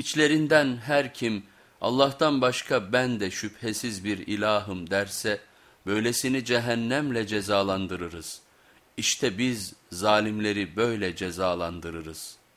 İçlerinden her kim Allah'tan başka ben de şüphesiz bir ilahım derse böylesini cehennemle cezalandırırız. İşte biz zalimleri böyle cezalandırırız.''